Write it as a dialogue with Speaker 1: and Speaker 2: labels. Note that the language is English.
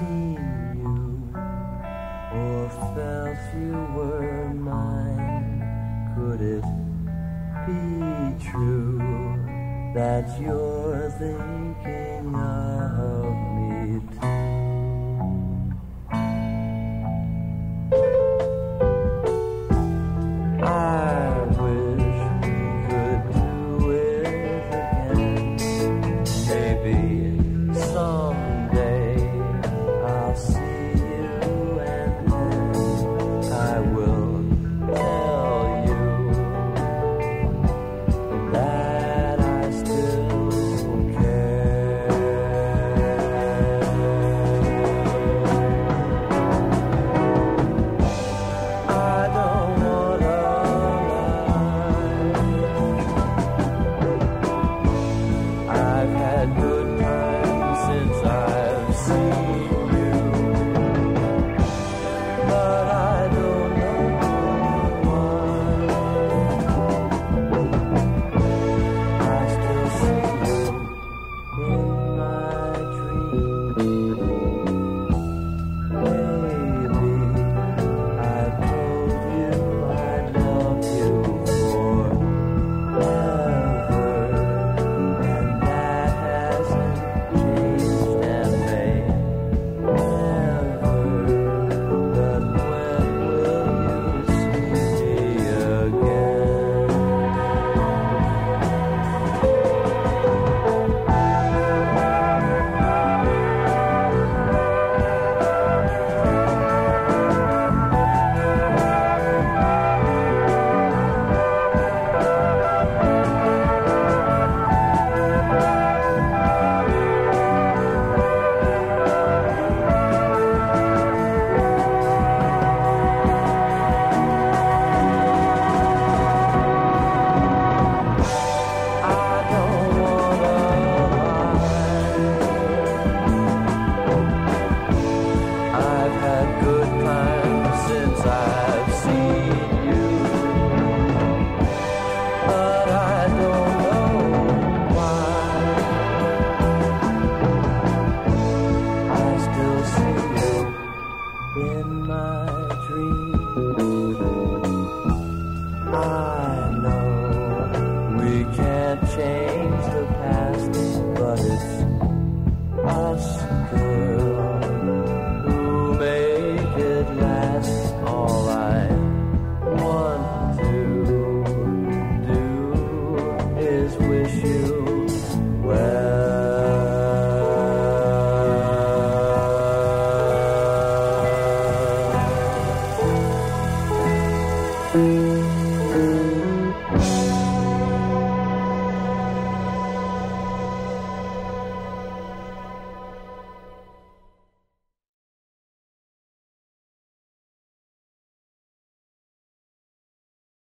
Speaker 1: seen you or felt you were mine. Could it be true that you're thinking of Ah.